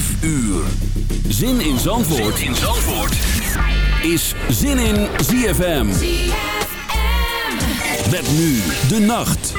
5 uur. Zin in Zandvoort, zin in Zandvoort. is Zin in ZFM. ZFM. Met nu de nacht.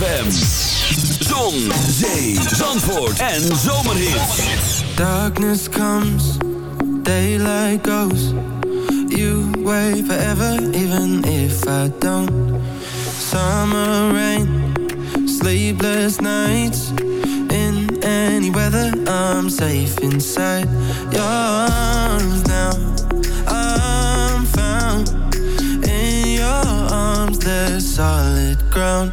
ZFM. Zon, zee, zandvoort en zomerhit. Darkness comes, daylight goes. You wait forever, even if I don't. Summer rain, sleepless nights. In any weather, I'm safe inside your arms now. I'm found in your arms, the solid ground.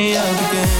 me up again.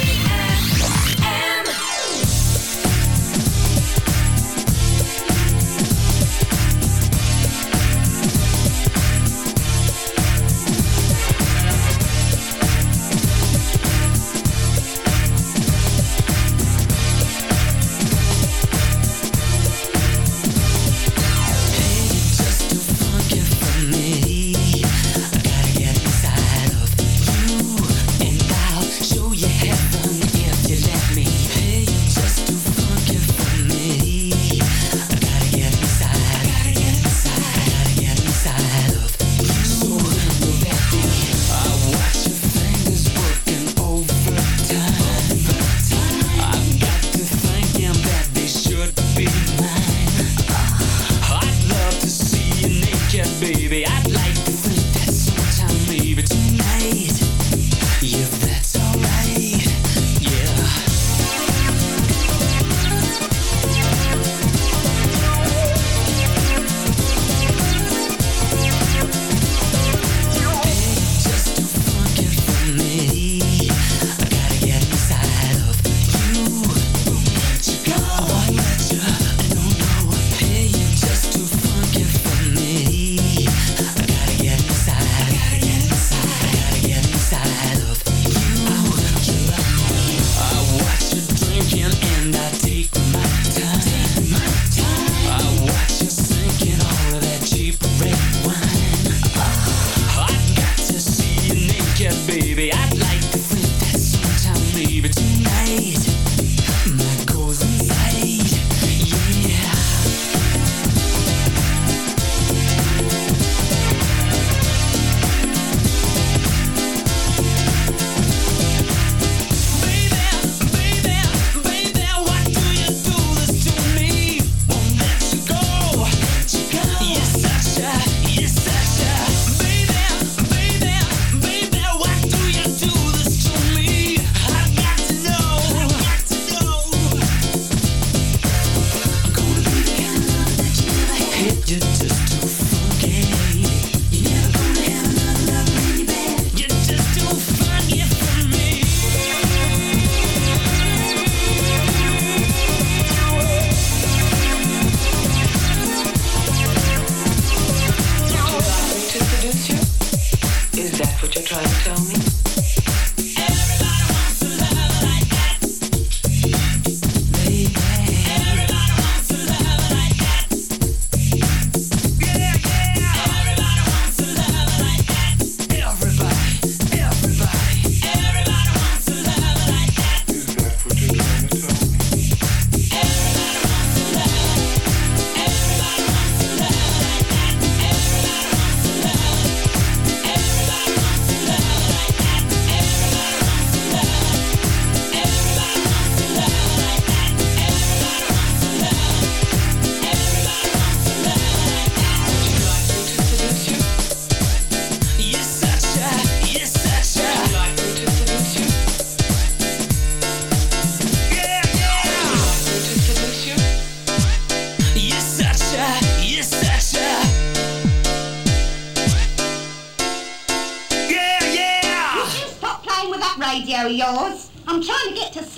I'm trying to get to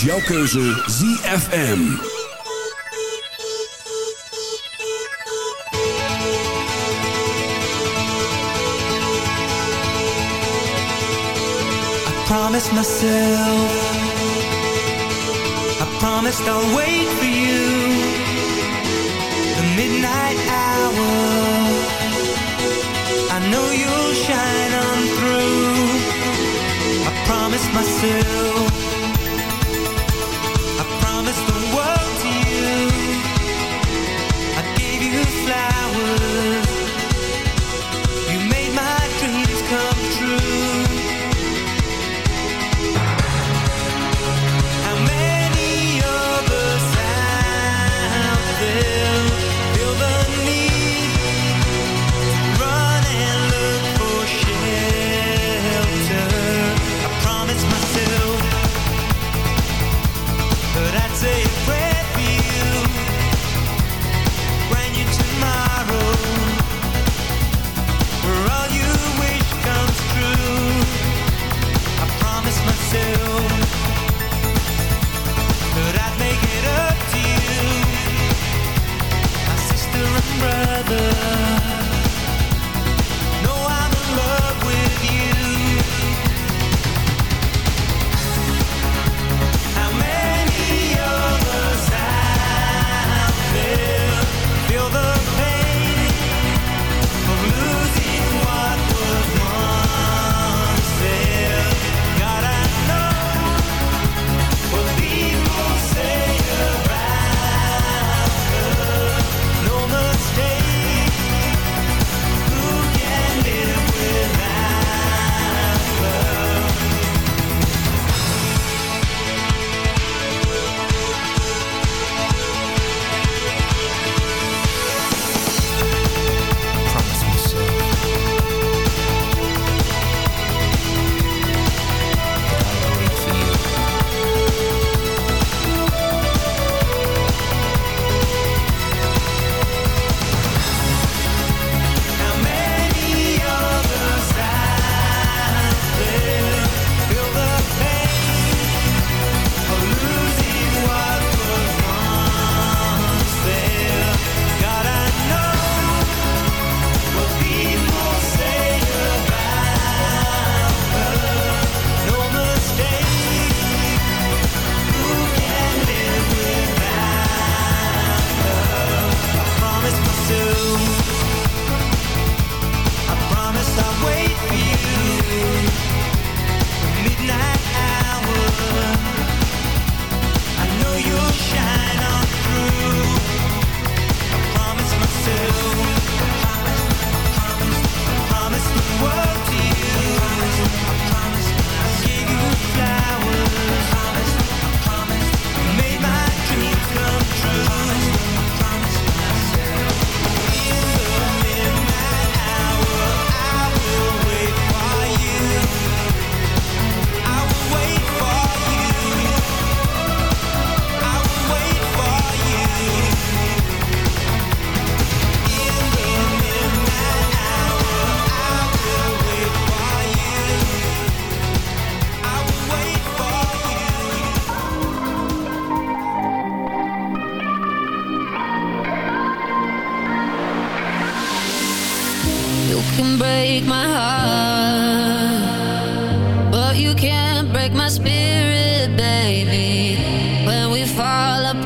is jouw keuze ZFM. I promised myself. I promised I'll wait for you. The midnight hour. I know you'll shine on through. I promised myself i gave you flowers. can break my heart, but you can't break my spirit, baby. When we fall apart.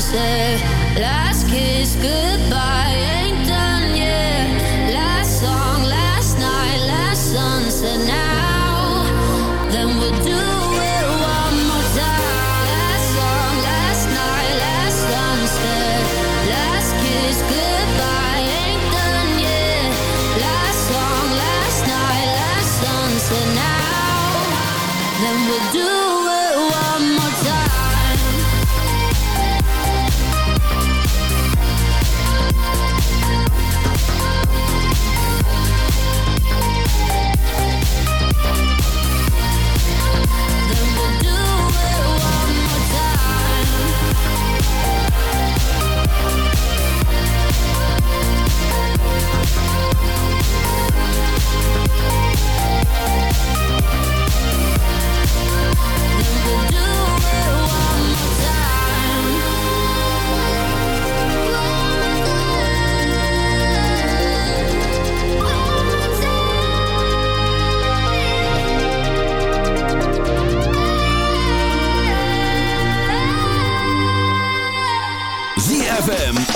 say last kiss good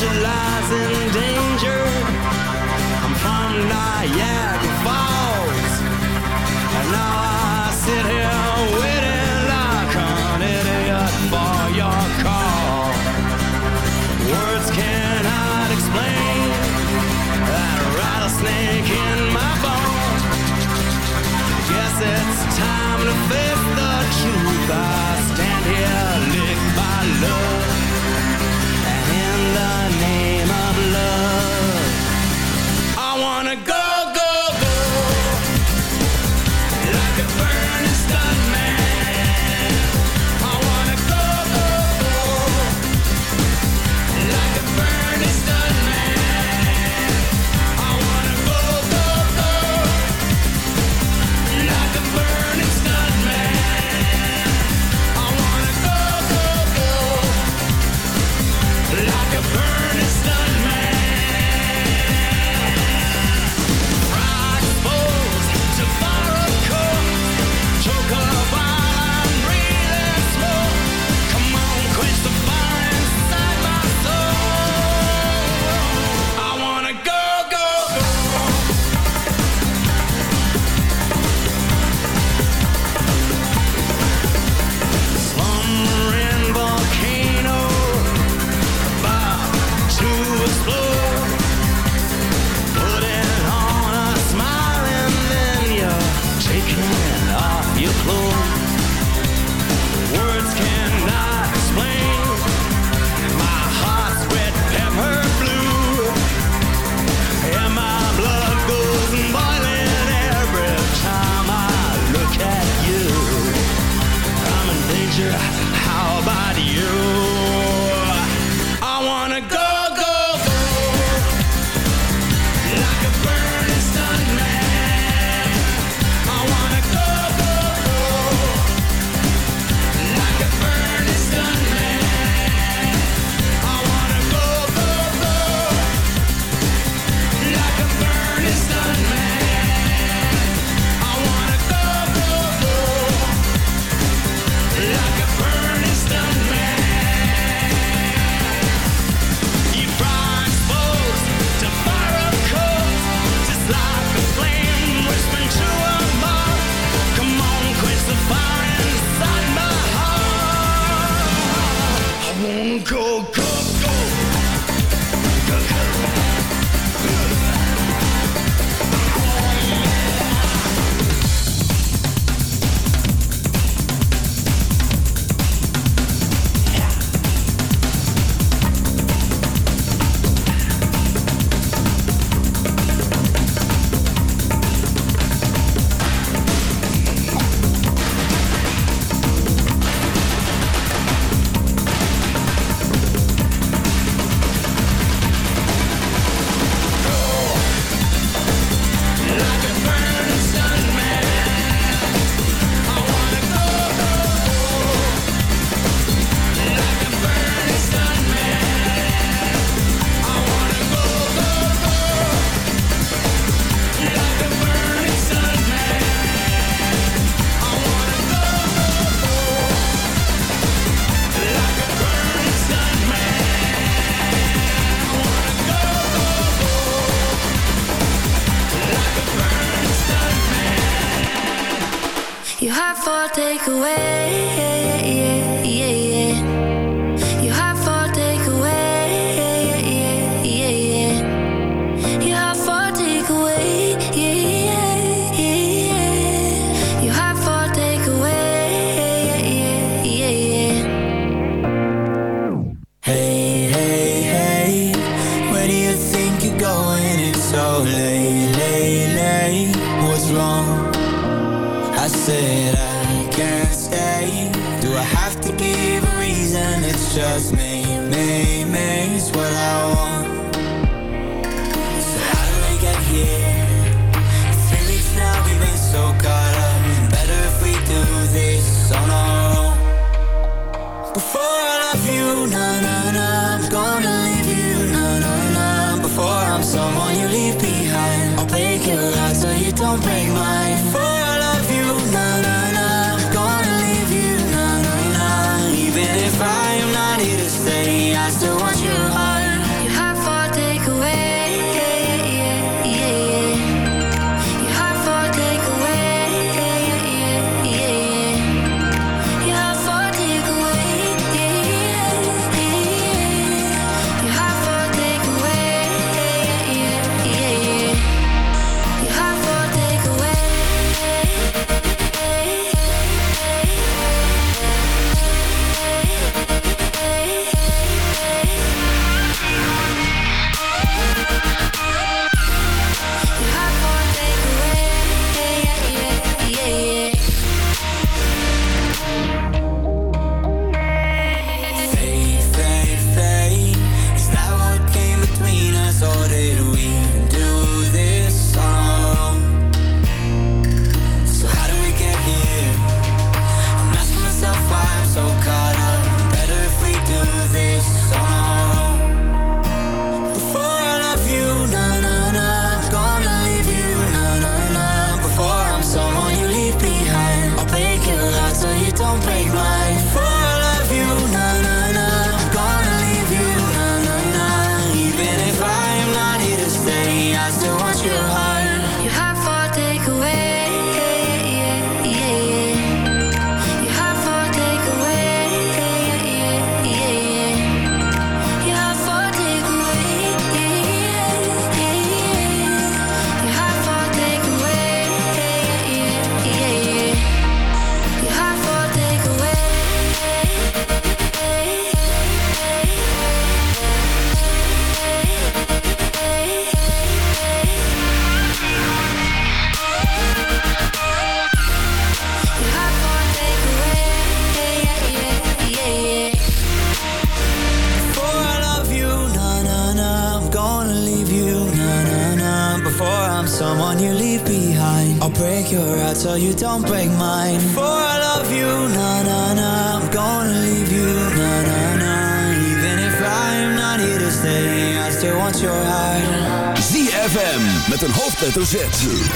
I wanna go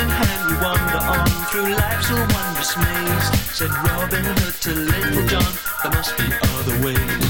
in hand we wander on through life's wondrous maze. Said Robin Hood to Little John, there must be other ways.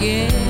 again.